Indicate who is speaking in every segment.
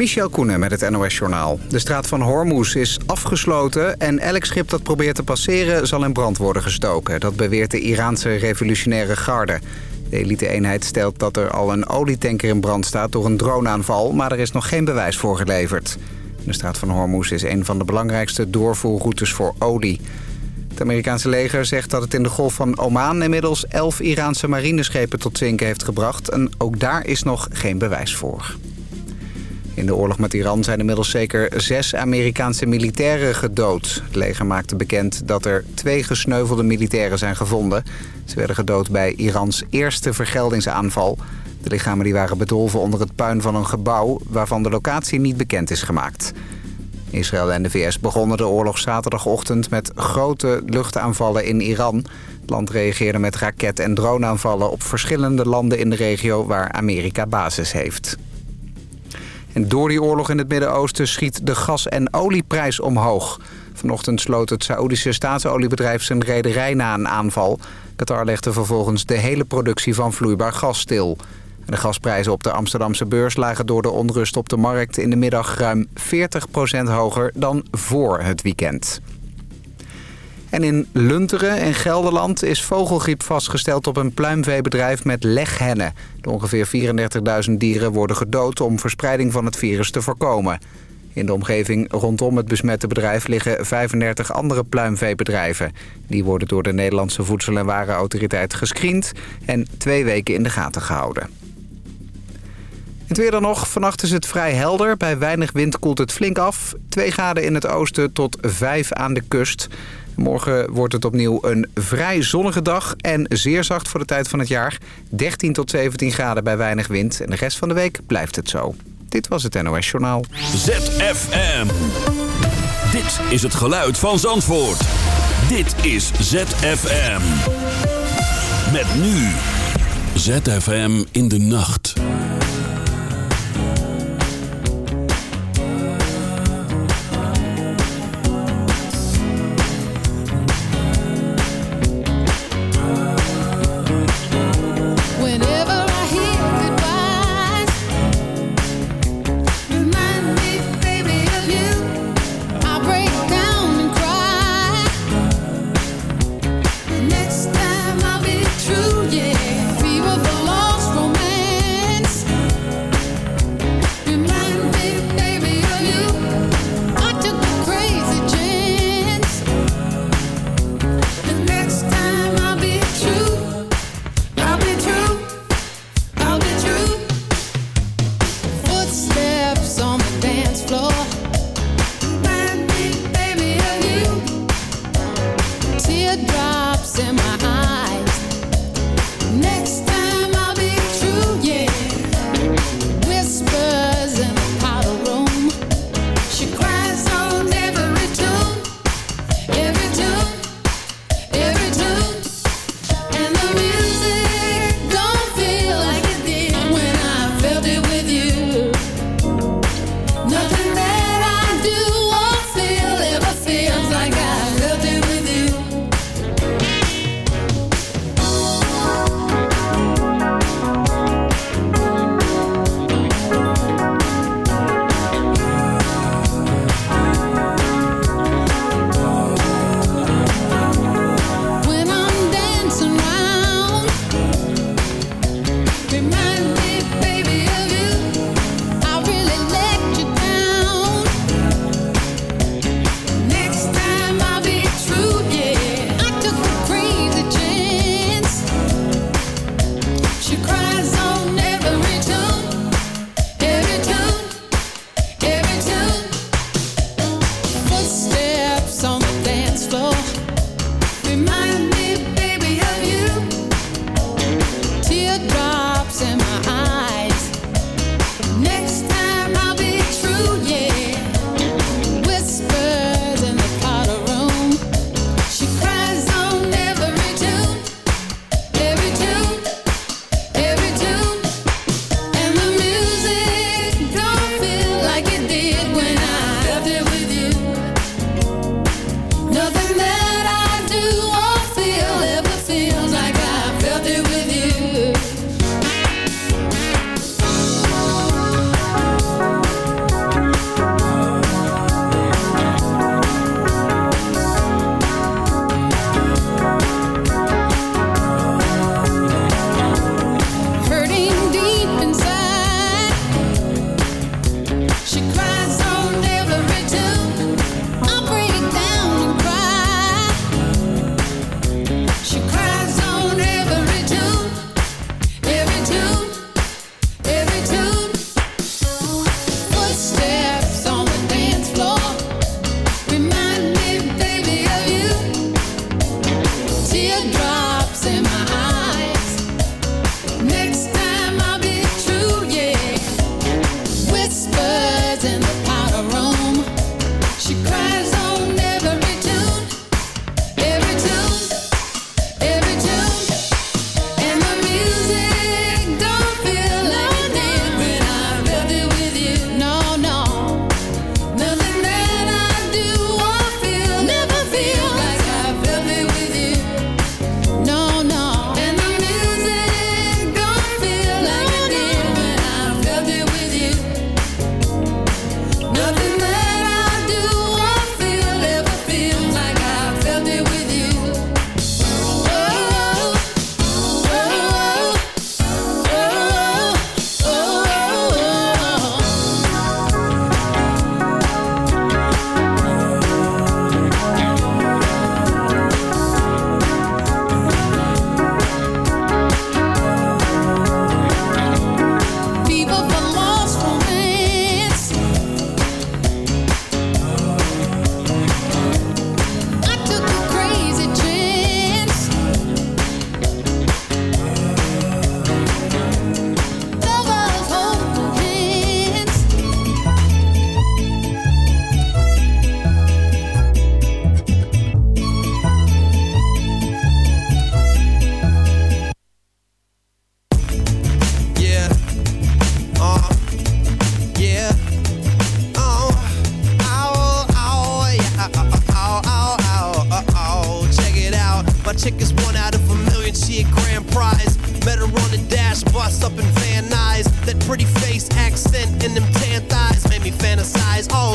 Speaker 1: Michel Koenen met het NOS-journaal. De straat van Hormuz is afgesloten en elk schip dat probeert te passeren zal in brand worden gestoken. Dat beweert de Iraanse revolutionaire garde. De elite-eenheid stelt dat er al een olietanker in brand staat door een droneaanval, maar er is nog geen bewijs voor geleverd. De straat van Hormuz is een van de belangrijkste doorvoerroutes voor olie. Het Amerikaanse leger zegt dat het in de Golf van Oman inmiddels 11 Iraanse marineschepen tot zinken heeft gebracht. En ook daar is nog geen bewijs voor. In de oorlog met Iran zijn inmiddels zeker zes Amerikaanse militairen gedood. Het leger maakte bekend dat er twee gesneuvelde militairen zijn gevonden. Ze werden gedood bij Irans eerste vergeldingsaanval. De lichamen die waren bedolven onder het puin van een gebouw... waarvan de locatie niet bekend is gemaakt. Israël en de VS begonnen de oorlog zaterdagochtend met grote luchtaanvallen in Iran. Het land reageerde met raket- en droneaanvallen op verschillende landen in de regio waar Amerika basis heeft. En door die oorlog in het Midden-Oosten schiet de gas- en olieprijs omhoog. Vanochtend sloot het Saoedische staatsoliebedrijf zijn rederij na een aanval. Qatar legde vervolgens de hele productie van vloeibaar gas stil. De gasprijzen op de Amsterdamse beurs lagen door de onrust op de markt in de middag ruim 40% hoger dan voor het weekend. En in Lunteren en Gelderland is vogelgriep vastgesteld op een pluimveebedrijf met leghennen. De ongeveer 34.000 dieren worden gedood om verspreiding van het virus te voorkomen. In de omgeving rondom het besmette bedrijf liggen 35 andere pluimveebedrijven. Die worden door de Nederlandse Voedsel- en Warenautoriteit gescreend en twee weken in de gaten gehouden. Het weer dan nog. Vannacht is het vrij helder. Bij weinig wind koelt het flink af. 2 graden in het oosten tot 5 aan de kust. Morgen wordt het opnieuw een vrij zonnige dag en zeer zacht voor de tijd van het jaar. 13 tot 17 graden bij weinig wind en de rest van de week blijft het zo. Dit was het NOS Journaal.
Speaker 2: ZFM. Dit is het geluid van Zandvoort. Dit is ZFM. Met nu. ZFM in de nacht.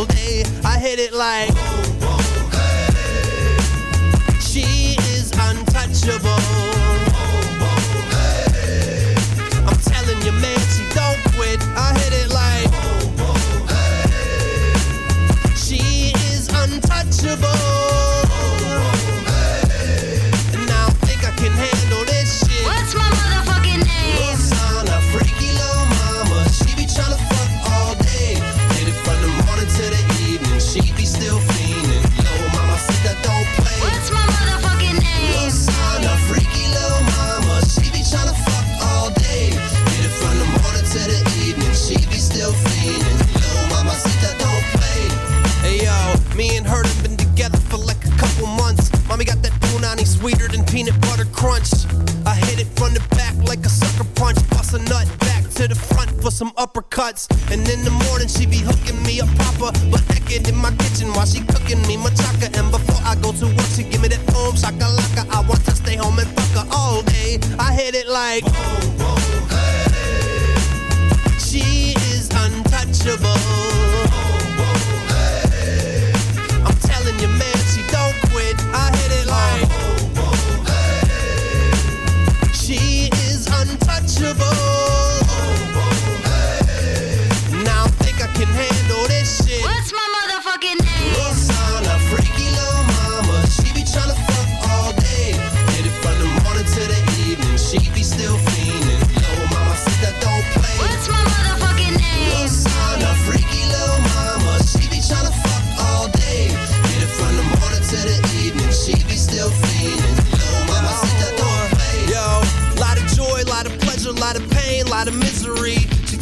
Speaker 3: Day. I hit it like. Some uppercuts. And in the morning she be hooking me up proper. But naked in my kitchen while she cooking me machaca. And before I go to work, she give me that boom shakalaka. I want to stay home and fuck her all day. I hit it like boom, boom, hey. She is untouchable.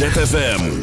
Speaker 4: ZFM.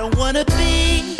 Speaker 5: don't wanna be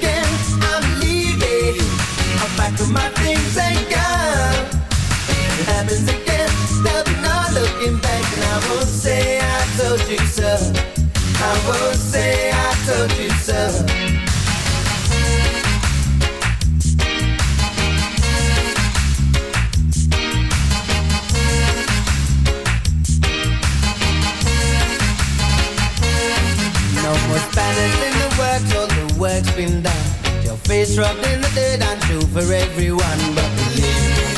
Speaker 5: I'm back to my things. It happens again. Looking back, and I will say I told you so. I will say I told you so. No more Spanish in the works, all the work's been done. Face rubbed in the dirt, I'm true for everyone. But believe me,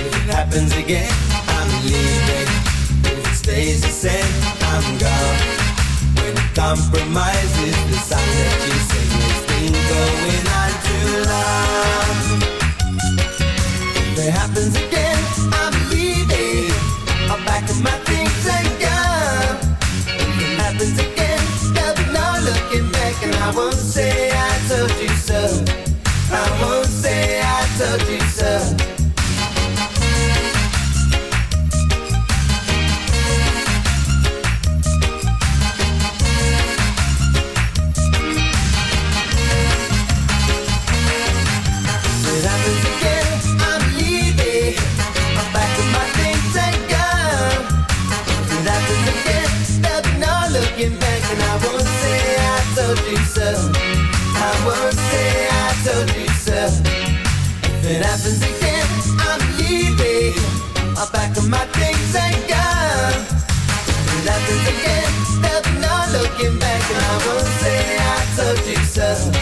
Speaker 5: if it happens again, I'm leaving. If it stays the same, I'm gone. When compromise is the song that you sing, it's been going on too long. If it happens again, looking back, and I won't say I told you so. I won't say I told you so. If it happens again, I'm leaving. I'll pack up my things and go. If it happens again, there'll no looking back, and I won't say I told you so.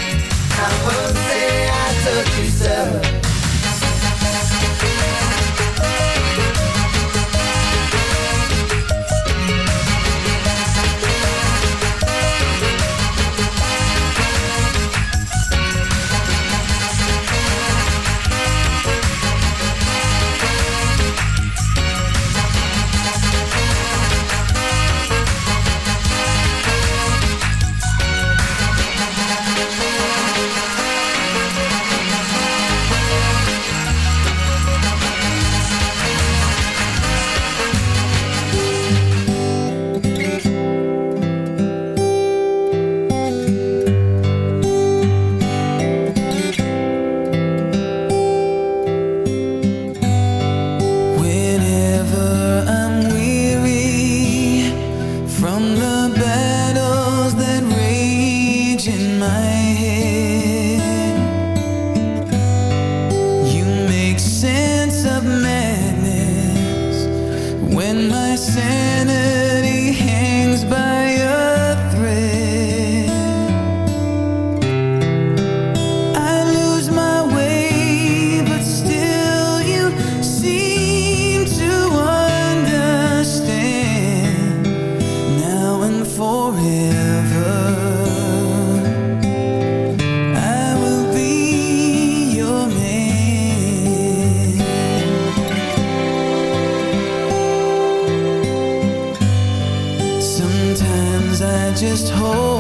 Speaker 6: Just hold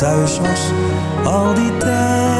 Speaker 7: thuis was al die tijd.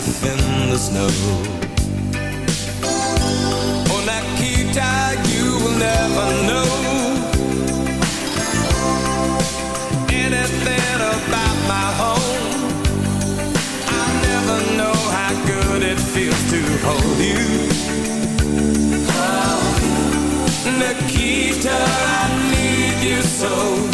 Speaker 7: stiff in the snow. oh Nikita, you will never know anything about my home. I never know how good it feels to hold you. Oh, Nikita, I need you so.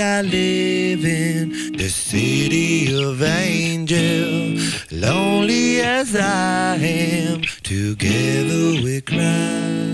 Speaker 7: I live in, the city of angels. Lonely as I am, together we cry.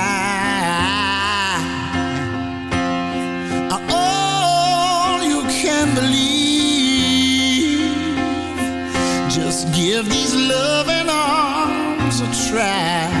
Speaker 8: give these loving arms a try.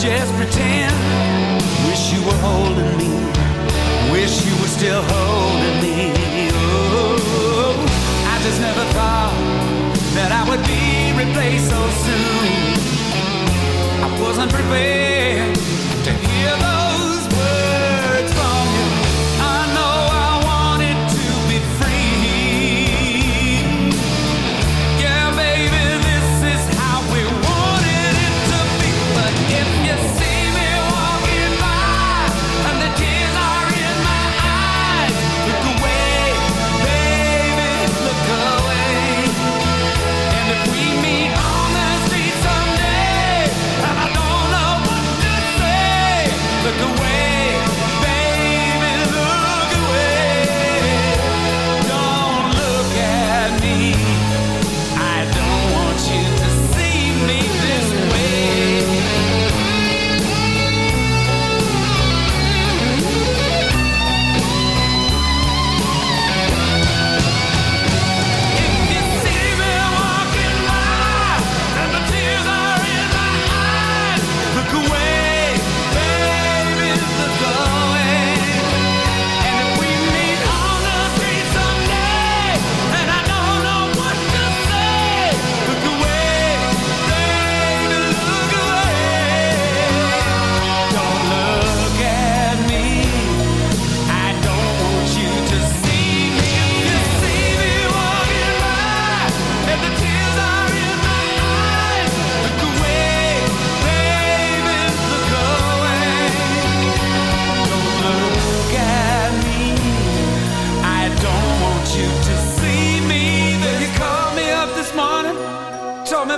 Speaker 9: just pretend. Wish you were holding me. Wish you were still holding me. Oh, I just never thought that I would be replaced so soon. I wasn't prepared to hear those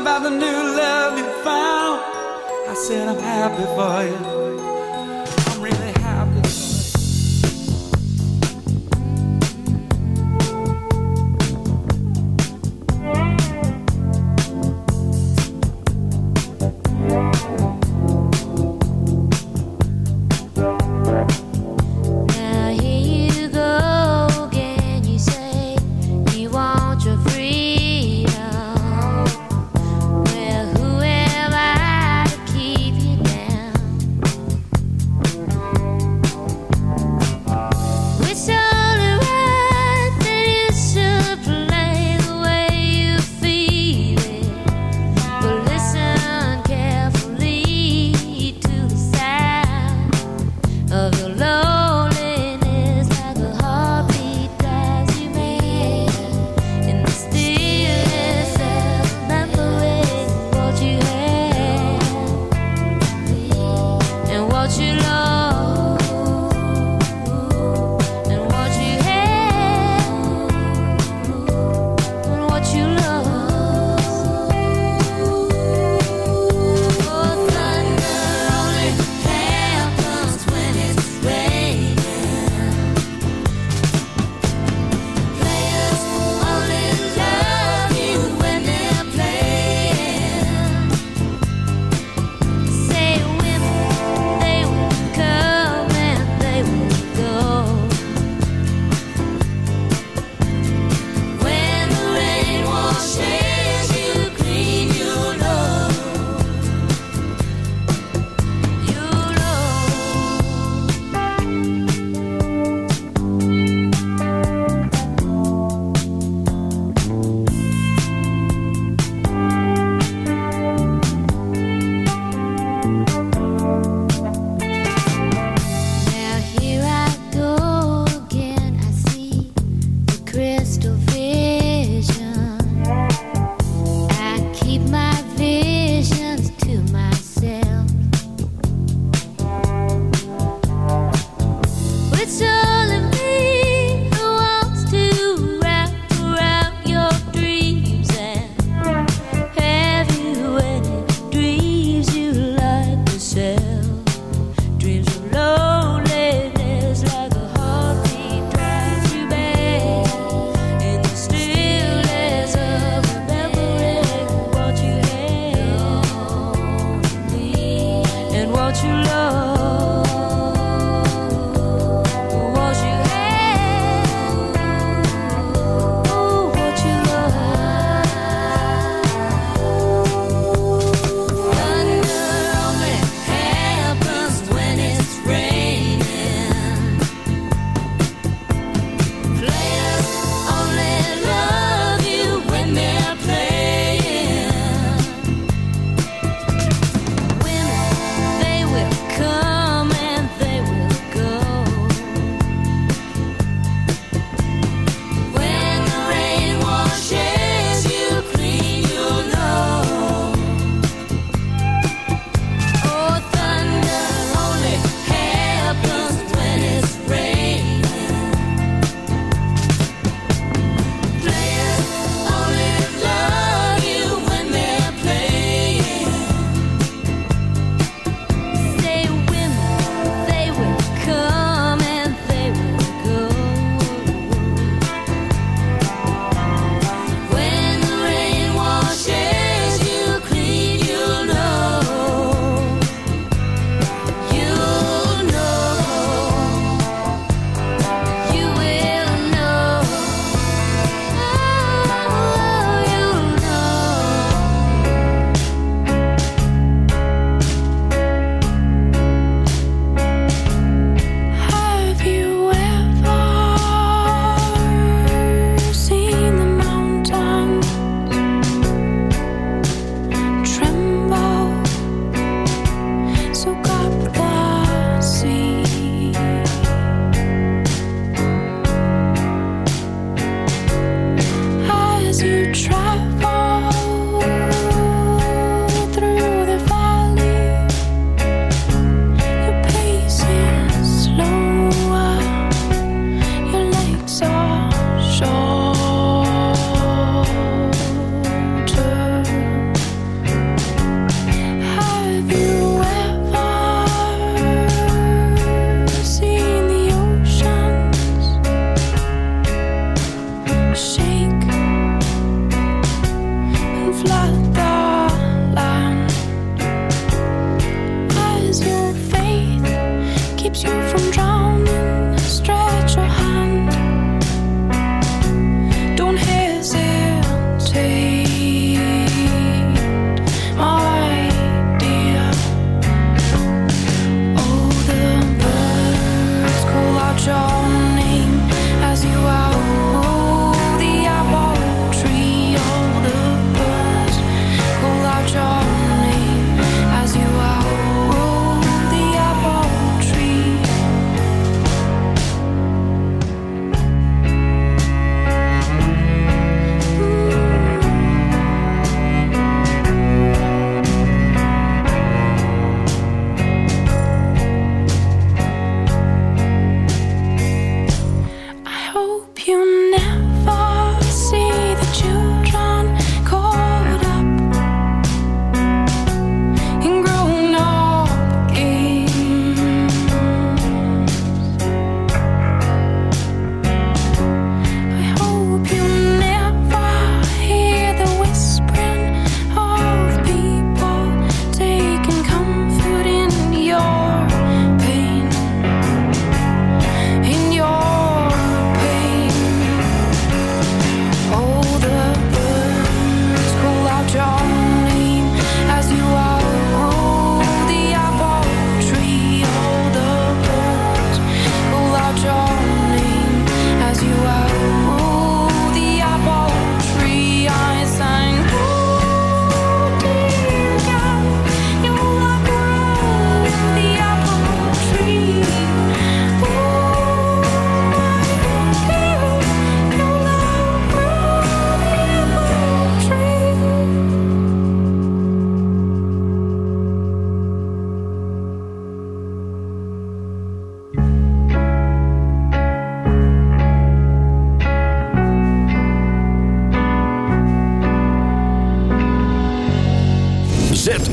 Speaker 9: about the new love you found. I
Speaker 10: said I'm happy for you.